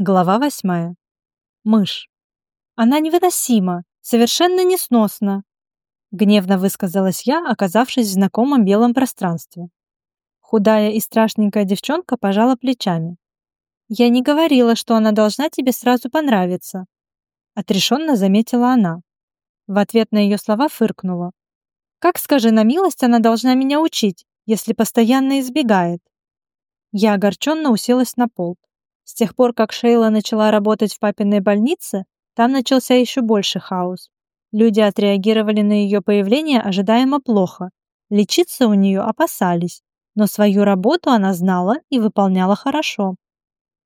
Глава восьмая. Мышь. Она невыносима, совершенно несносна. Гневно высказалась я, оказавшись в знакомом белом пространстве. Худая и страшненькая девчонка пожала плечами. «Я не говорила, что она должна тебе сразу понравиться», отрешенно заметила она. В ответ на ее слова фыркнула. «Как, скажи на милость, она должна меня учить, если постоянно избегает?» Я огорченно уселась на пол. С тех пор, как Шейла начала работать в папиной больнице, там начался еще больше хаос. Люди отреагировали на ее появление ожидаемо плохо. Лечиться у нее опасались, но свою работу она знала и выполняла хорошо.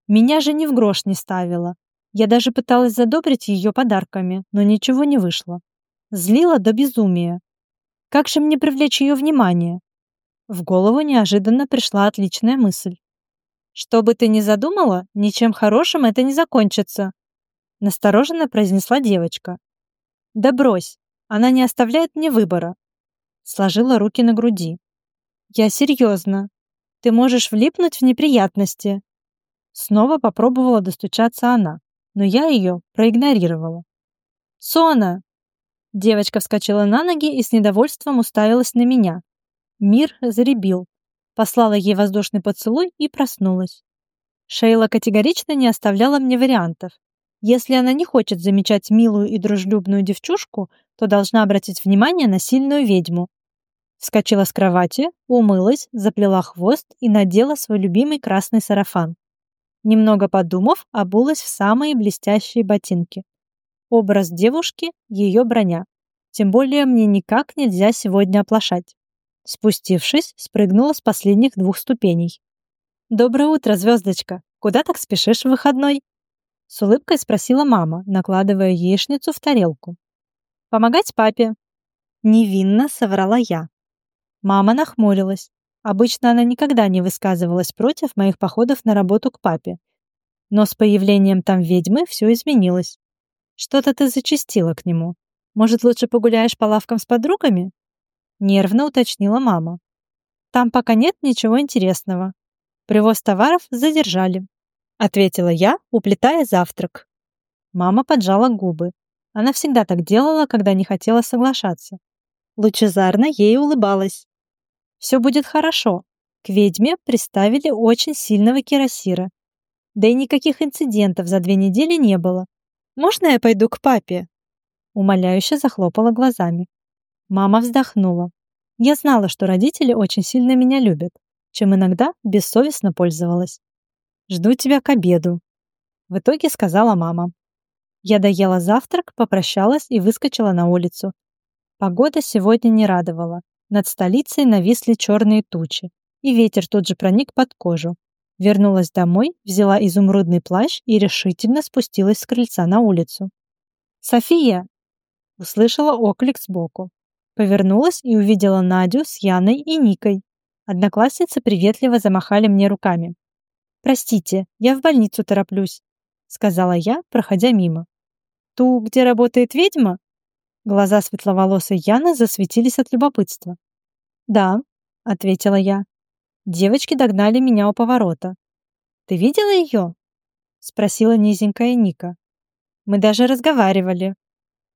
Меня же ни в грош не ставила. Я даже пыталась задобрить ее подарками, но ничего не вышло. Злила до безумия. Как же мне привлечь ее внимание? В голову неожиданно пришла отличная мысль. «Что бы ты ни задумала, ничем хорошим это не закончится», настороженно произнесла девочка. «Да брось, она не оставляет мне выбора», сложила руки на груди. «Я серьезно. Ты можешь влипнуть в неприятности». Снова попробовала достучаться она, но я ее проигнорировала. «Сона!» Девочка вскочила на ноги и с недовольством уставилась на меня. Мир заребил послала ей воздушный поцелуй и проснулась. Шейла категорично не оставляла мне вариантов. Если она не хочет замечать милую и дружелюбную девчушку, то должна обратить внимание на сильную ведьму. Вскочила с кровати, умылась, заплела хвост и надела свой любимый красный сарафан. Немного подумав, обулась в самые блестящие ботинки. Образ девушки — ее броня. Тем более мне никак нельзя сегодня оплошать. Спустившись, спрыгнула с последних двух ступеней. «Доброе утро, звездочка! Куда так спешишь в выходной?» С улыбкой спросила мама, накладывая яичницу в тарелку. «Помогать папе?» Невинно соврала я. Мама нахмурилась. Обычно она никогда не высказывалась против моих походов на работу к папе. Но с появлением там ведьмы все изменилось. Что-то ты зачастила к нему. Может, лучше погуляешь по лавкам с подругами? Нервно уточнила мама. Там пока нет ничего интересного. Привоз товаров задержали. Ответила я, уплетая завтрак. Мама поджала губы. Она всегда так делала, когда не хотела соглашаться. Лучезарно ей улыбалась. «Все будет хорошо. К ведьме приставили очень сильного кирасира. Да и никаких инцидентов за две недели не было. Можно я пойду к папе?» Умоляюще захлопала глазами. Мама вздохнула. Я знала, что родители очень сильно меня любят, чем иногда бессовестно пользовалась. «Жду тебя к обеду», — в итоге сказала мама. Я доела завтрак, попрощалась и выскочила на улицу. Погода сегодня не радовала. Над столицей нависли черные тучи, и ветер тут же проник под кожу. Вернулась домой, взяла изумрудный плащ и решительно спустилась с крыльца на улицу. «София!» — услышала оклик сбоку. Повернулась и увидела Надю с Яной и Никой. Одноклассницы приветливо замахали мне руками. «Простите, я в больницу тороплюсь», — сказала я, проходя мимо. «Ту, где работает ведьма?» Глаза светловолосой Яны засветились от любопытства. «Да», — ответила я. Девочки догнали меня у поворота. «Ты видела ее?» — спросила низенькая Ника. «Мы даже разговаривали»,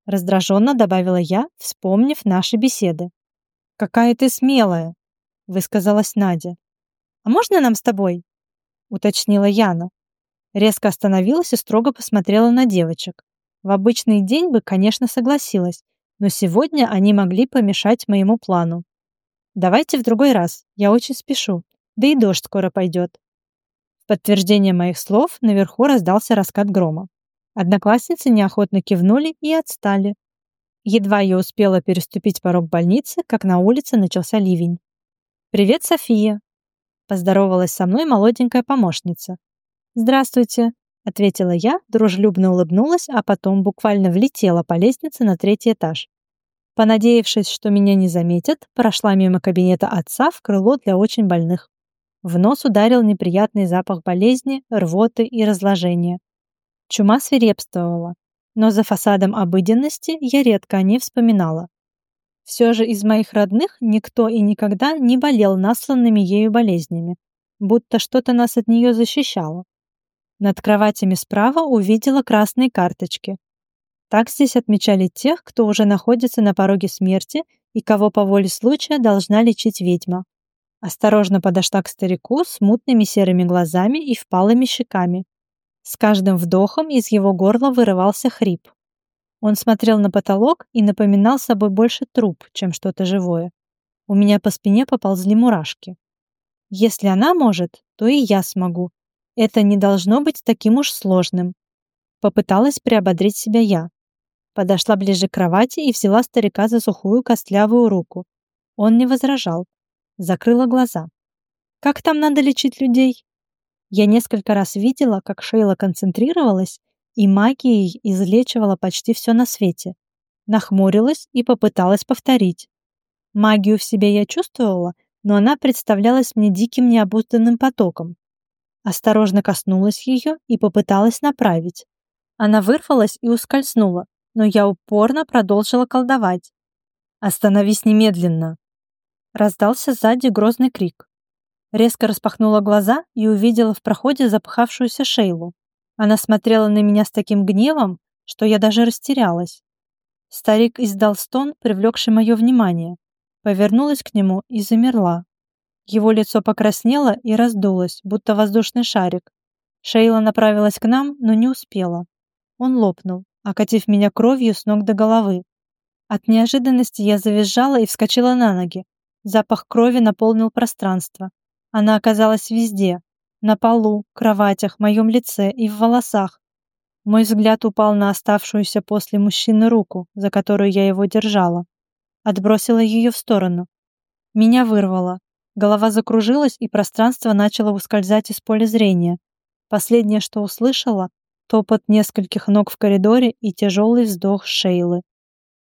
Раздраженно добавила я, вспомнив наши беседы. «Какая ты смелая!» — высказалась Надя. «А можно нам с тобой?» — уточнила Яна. Резко остановилась и строго посмотрела на девочек. В обычный день бы, конечно, согласилась, но сегодня они могли помешать моему плану. «Давайте в другой раз, я очень спешу, да и дождь скоро пойдет». В подтверждение моих слов наверху раздался раскат грома. Одноклассницы неохотно кивнули и отстали. Едва я успела переступить порог больницы, как на улице начался ливень. «Привет, София!» Поздоровалась со мной молоденькая помощница. «Здравствуйте!» — ответила я, дружелюбно улыбнулась, а потом буквально влетела по лестнице на третий этаж. Понадеявшись, что меня не заметят, прошла мимо кабинета отца в крыло для очень больных. В нос ударил неприятный запах болезни, рвоты и разложения. Чума свирепствовала, но за фасадом обыденности я редко о ней вспоминала. Все же из моих родных никто и никогда не болел насланными ею болезнями, будто что-то нас от нее защищало. Над кроватями справа увидела красные карточки. Так здесь отмечали тех, кто уже находится на пороге смерти и кого по воле случая должна лечить ведьма. Осторожно подошла к старику с мутными серыми глазами и впалыми щеками. С каждым вдохом из его горла вырывался хрип. Он смотрел на потолок и напоминал собой больше труп, чем что-то живое. У меня по спине поползли мурашки. Если она может, то и я смогу. Это не должно быть таким уж сложным. Попыталась приободрить себя я. Подошла ближе к кровати и взяла старика за сухую костлявую руку. Он не возражал. Закрыла глаза. Как там надо лечить людей? Я несколько раз видела, как Шейла концентрировалась и магией излечивала почти все на свете. Нахмурилась и попыталась повторить. Магию в себе я чувствовала, но она представлялась мне диким необузданным потоком. Осторожно коснулась ее и попыталась направить. Она вырвалась и ускользнула, но я упорно продолжила колдовать. «Остановись немедленно!» Раздался сзади грозный крик. Резко распахнула глаза и увидела в проходе запыхавшуюся Шейлу. Она смотрела на меня с таким гневом, что я даже растерялась. Старик издал стон, привлекший мое внимание повернулась к нему и замерла. Его лицо покраснело и раздулось, будто воздушный шарик. Шейла направилась к нам, но не успела. Он лопнул, окатив меня кровью с ног до головы. От неожиданности я завизжала и вскочила на ноги. Запах крови наполнил пространство. Она оказалась везде. На полу, кроватях, моем лице и в волосах. Мой взгляд упал на оставшуюся после мужчины руку, за которую я его держала отбросила ее в сторону. Меня вырвало. Голова закружилась, и пространство начало ускользать из поля зрения. Последнее, что услышала, топот нескольких ног в коридоре и тяжелый вздох Шейлы.